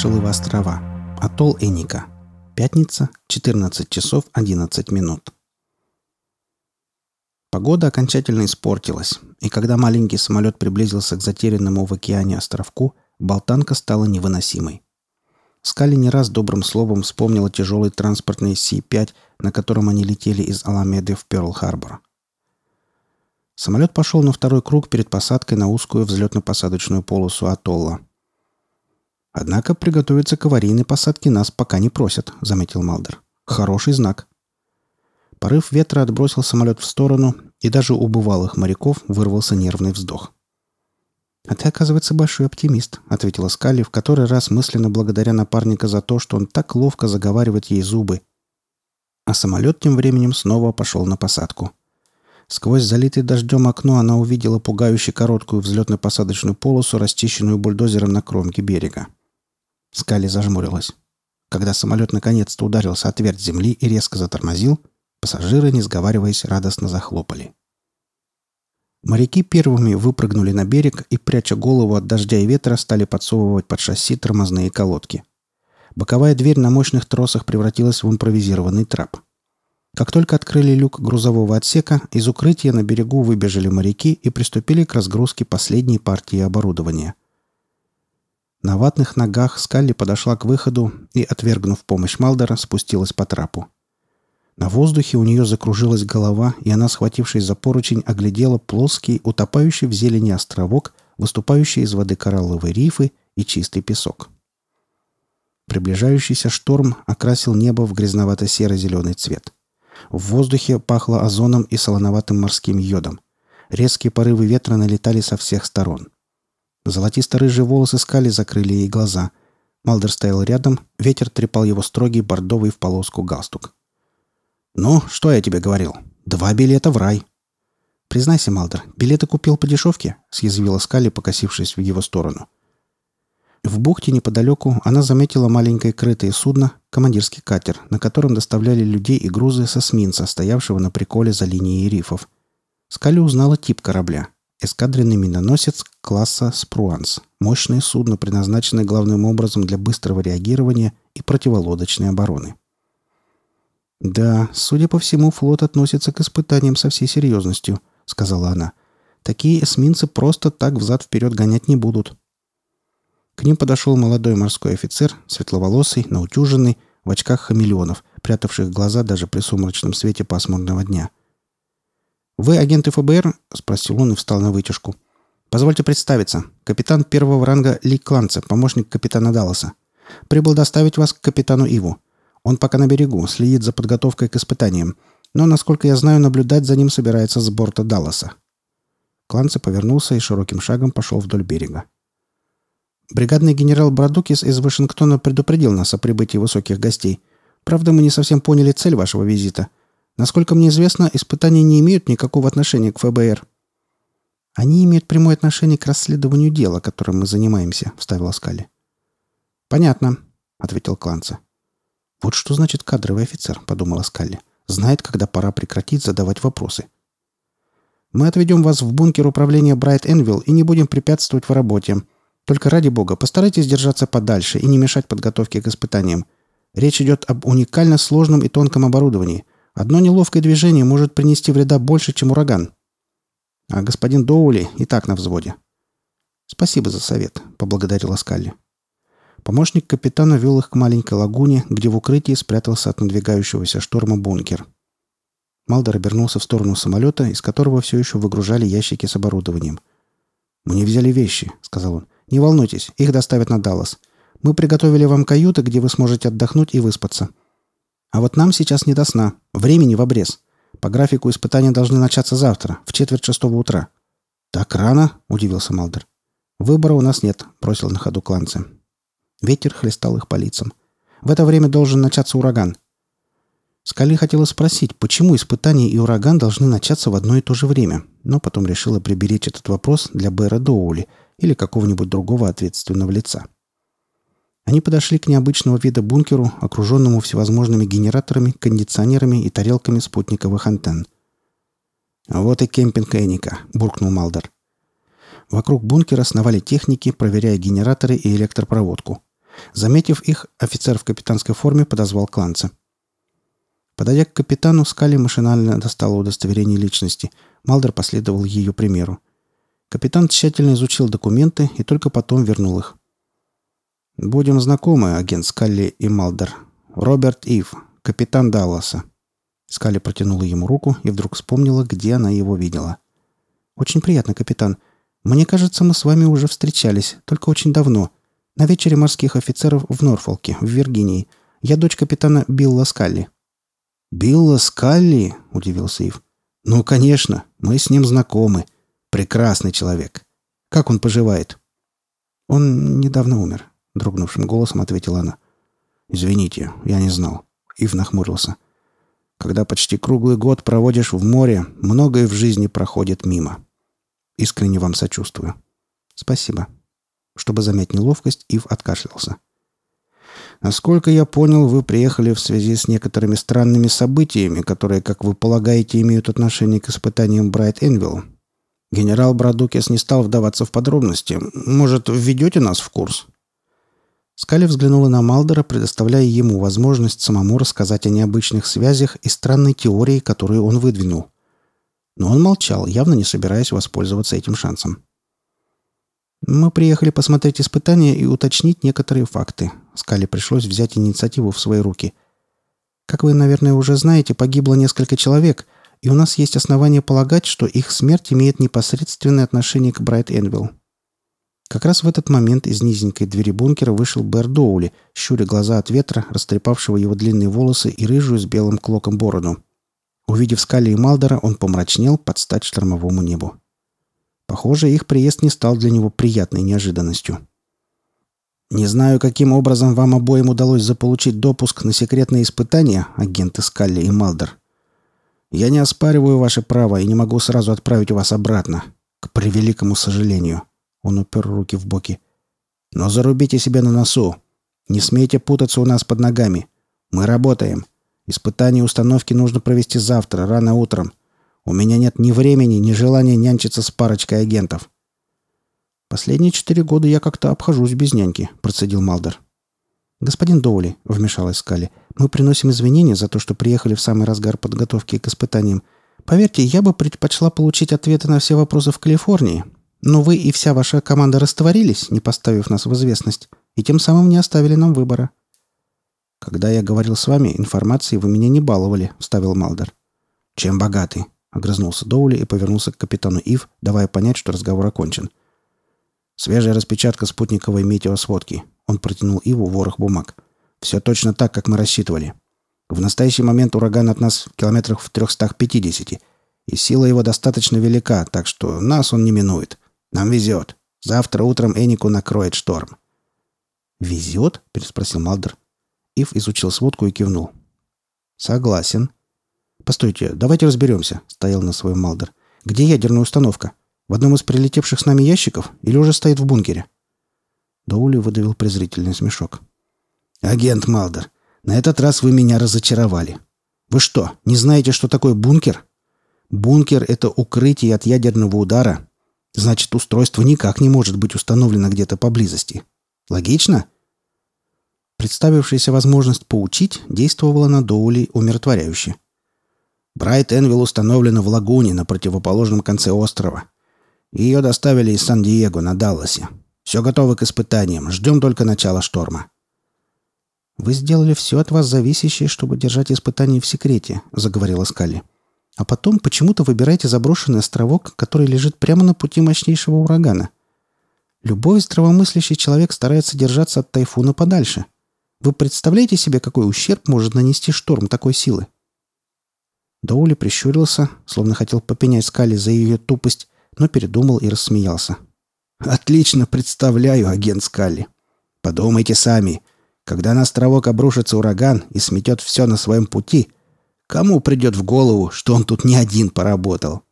Маршалловы острова. Атолл Эника. Пятница, 14 часов 11 минут. Погода окончательно испортилась, и когда маленький самолет приблизился к затерянному в океане островку, болтанка стала невыносимой. Скали не раз добрым словом вспомнила тяжелый транспортный Си-5, на котором они летели из Аламеды в Пёрл-Харбор. Самолет пошел на второй круг перед посадкой на узкую взлетно-посадочную полосу атолла. «Однако приготовиться к аварийной посадке нас пока не просят», — заметил Малдер. «Хороший знак». Порыв ветра отбросил самолет в сторону, и даже у бывалых моряков вырвался нервный вздох. «А ты, оказывается, большой оптимист», — ответила Скалли, в который раз мысленно благодаря напарника за то, что он так ловко заговаривает ей зубы. А самолет тем временем снова пошел на посадку. Сквозь залитое дождем окно она увидела пугающе короткую взлетно-посадочную полосу, расчищенную бульдозером на кромке берега. Скали зажмурилась. Когда самолет наконец-то ударился о твердь земли и резко затормозил, пассажиры, не сговариваясь, радостно захлопали. Моряки первыми выпрыгнули на берег и, пряча голову от дождя и ветра, стали подсовывать под шасси тормозные колодки. Боковая дверь на мощных тросах превратилась в импровизированный трап – как только открыли люк грузового отсека, из укрытия на берегу выбежали моряки и приступили к разгрузке последней партии оборудования. На ватных ногах Скалли подошла к выходу и, отвергнув помощь Малдера, спустилась по трапу. На воздухе у нее закружилась голова, и она, схватившись за поручень, оглядела плоский, утопающий в зелени островок, выступающий из воды коралловые рифы и чистый песок. Приближающийся шторм окрасил небо в грязновато-серо-зеленый цвет – в воздухе пахло озоном и солоноватым морским йодом. Резкие порывы ветра налетали со всех сторон. Золотисто-рыжие волосы скали закрыли ей глаза. Малдер стоял рядом, ветер трепал его строгий бордовый в полоску галстук. «Ну, что я тебе говорил? Два билета в рай!» «Признайся, Малдер, билеты купил по дешевке?» — съязвила Скали, покосившись в его сторону. — в бухте неподалеку она заметила маленькое крытое судно, командирский катер, на котором доставляли людей и грузы с эсминца, стоявшего на приколе за линией рифов. Скали узнала тип корабля. Эскадренный миноносец класса «Спруанс». Мощное судно, предназначенное главным образом для быстрого реагирования и противолодочной обороны. «Да, судя по всему, флот относится к испытаниям со всей серьезностью», — сказала она. «Такие эсминцы просто так взад-вперед гонять не будут. К ним подошел молодой морской офицер, светловолосый, наутюженный, в очках хамелеонов, прятавших глаза даже при сумрачном свете пасмурного дня. «Вы агенты ФБР?» — спросил он и встал на вытяжку. «Позвольте представиться. Капитан первого ранга Ли Кланце, помощник капитана Далласа. Прибыл доставить вас к капитану Иву. Он пока на берегу, следит за подготовкой к испытаниям. Но, насколько я знаю, наблюдать за ним собирается с борта Далласа». Кланце повернулся и широким шагом пошел вдоль берега. Бригадный генерал Брадукис из Вашингтона предупредил нас о прибытии высоких гостей. Правда, мы не совсем поняли цель вашего визита. Насколько мне известно, испытания не имеют никакого отношения к ФБР. Они имеют прямое отношение к расследованию дела, которым мы занимаемся, вставила Скали. Понятно, ответил Кланца. Вот что значит кадровый офицер, подумала Скалли. Знает, когда пора прекратить задавать вопросы. Мы отведем вас в бункер управления Брайт Энвилл и не будем препятствовать в работе. Только ради бога, постарайтесь держаться подальше и не мешать подготовке к испытаниям. Речь идет об уникально сложном и тонком оборудовании. Одно неловкое движение может принести вреда больше, чем ураган. А господин Доули и так на взводе. «Спасибо за совет», — поблагодарила Скалли. Помощник капитана вел их к маленькой лагуне, где в укрытии спрятался от надвигающегося шторма бункер. Малдер обернулся в сторону самолета, из которого все еще выгружали ящики с оборудованием. «Мы не взяли вещи», — сказал он. Не волнуйтесь, их доставят на Даллас. Мы приготовили вам каюты, где вы сможете отдохнуть и выспаться. А вот нам сейчас не до сна. Времени в обрез. По графику испытания должны начаться завтра, в четверть шестого утра». «Так рано?» – удивился Малдер. «Выбора у нас нет», – бросил на ходу кланцы. Ветер хлестал их по лицам. «В это время должен начаться ураган». Скали хотела спросить, почему испытания и ураган должны начаться в одно и то же время, но потом решила приберечь этот вопрос для Бэра Доули – или какого-нибудь другого ответственного лица. Они подошли к необычного вида бункеру, окруженному всевозможными генераторами, кондиционерами и тарелками спутниковых антенн. «А вот и кемпинг Эника», — буркнул Малдер. Вокруг бункера сновали техники, проверяя генераторы и электропроводку. Заметив их, офицер в капитанской форме подозвал кланца. Подойдя к капитану, Скали машинально достала удостоверение личности. Малдер последовал ее примеру. Капитан тщательно изучил документы и только потом вернул их. «Будем знакомы, агент Скалли и Малдер. Роберт Ив, капитан Далласа». Скалли протянула ему руку и вдруг вспомнила, где она его видела. «Очень приятно, капитан. Мне кажется, мы с вами уже встречались, только очень давно. На вечере морских офицеров в Норфолке, в Виргинии. Я дочь капитана Билла Скалли». «Билла Скалли?» – удивился Ив. «Ну, конечно, мы с ним знакомы. Прекрасный человек. Как он поживает?» «Он недавно умер», — дрогнувшим голосом ответила она. «Извините, я не знал». Ив нахмурился. «Когда почти круглый год проводишь в море, многое в жизни проходит мимо. Искренне вам сочувствую». «Спасибо». Чтобы замять неловкость, Ив откашлялся. Насколько я понял, вы приехали в связи с некоторыми странными событиями, которые, как вы полагаете, имеют отношение к испытаниям Брайт Энвилл. Генерал Брадукес не стал вдаваться в подробности. Может, введете нас в курс?» Скали взглянула на Малдера, предоставляя ему возможность самому рассказать о необычных связях и странной теории, которую он выдвинул. Но он молчал, явно не собираясь воспользоваться этим шансом. «Мы приехали посмотреть испытания и уточнить некоторые факты. Скали пришлось взять инициативу в свои руки. Как вы, наверное, уже знаете, погибло несколько человек, и у нас есть основания полагать, что их смерть имеет непосредственное отношение к Брайт Энвилл. Как раз в этот момент из низенькой двери бункера вышел Бэр Доули, щуря глаза от ветра, растрепавшего его длинные волосы и рыжую с белым клоком бороду. Увидев Скали и Малдера, он помрачнел под стать штормовому небу. Похоже, их приезд не стал для него приятной неожиданностью. «Не знаю, каким образом вам обоим удалось заполучить допуск на секретные испытания, агенты Скалли и Малдер. Я не оспариваю ваше право и не могу сразу отправить вас обратно. К превеликому сожалению». Он упер руки в боки. «Но зарубите себе на носу. Не смейте путаться у нас под ногами. Мы работаем. Испытание установки нужно провести завтра, рано утром. У меня нет ни времени, ни желания нянчиться с парочкой агентов». «Последние четыре года я как-то обхожусь без няньки», — процедил Малдер. «Господин Доули», — вмешалась Скали, — «мы приносим извинения за то, что приехали в самый разгар подготовки к испытаниям. Поверьте, я бы предпочла получить ответы на все вопросы в Калифорнии. Но вы и вся ваша команда растворились, не поставив нас в известность, и тем самым не оставили нам выбора». «Когда я говорил с вами, информацией вы меня не баловали», — вставил Малдер. «Чем богаты?» Огрызнулся Доули и повернулся к капитану Ив, давая понять, что разговор окончен. «Свежая распечатка спутниковой метеосводки». Он протянул Иву ворох бумаг. «Все точно так, как мы рассчитывали. В настоящий момент ураган от нас в километрах в 350, и сила его достаточно велика, так что нас он не минует. Нам везет. Завтра утром Энику накроет шторм». «Везет?» – переспросил Малдер. Ив изучил сводку и кивнул. «Согласен», «Постойте, давайте разберемся», — стоял на своем Малдер. «Где ядерная установка? В одном из прилетевших с нами ящиков или уже стоит в бункере?» Доули выдавил презрительный смешок. «Агент Малдер, на этот раз вы меня разочаровали. Вы что, не знаете, что такое бункер? Бункер — это укрытие от ядерного удара. Значит, устройство никак не может быть установлено где-то поблизости. Логично?» Представившаяся возможность поучить действовала на Доули умиротворяюще. Брайт Энвилл установлена в лагуне на противоположном конце острова. Ее доставили из Сан-Диего на Далласе. Все готово к испытаниям. Ждем только начала шторма. «Вы сделали все от вас зависящее, чтобы держать испытания в секрете», — заговорила Скалли. «А потом почему-то выбираете заброшенный островок, который лежит прямо на пути мощнейшего урагана. Любой здравомыслящий человек старается держаться от тайфуна подальше. Вы представляете себе, какой ущерб может нанести шторм такой силы?» Доули прищурился, словно хотел попенять Скали за ее тупость, но передумал и рассмеялся. «Отлично представляю, агент Скалли. Подумайте сами. Когда на островок обрушится ураган и сметет все на своем пути, кому придет в голову, что он тут не один поработал?»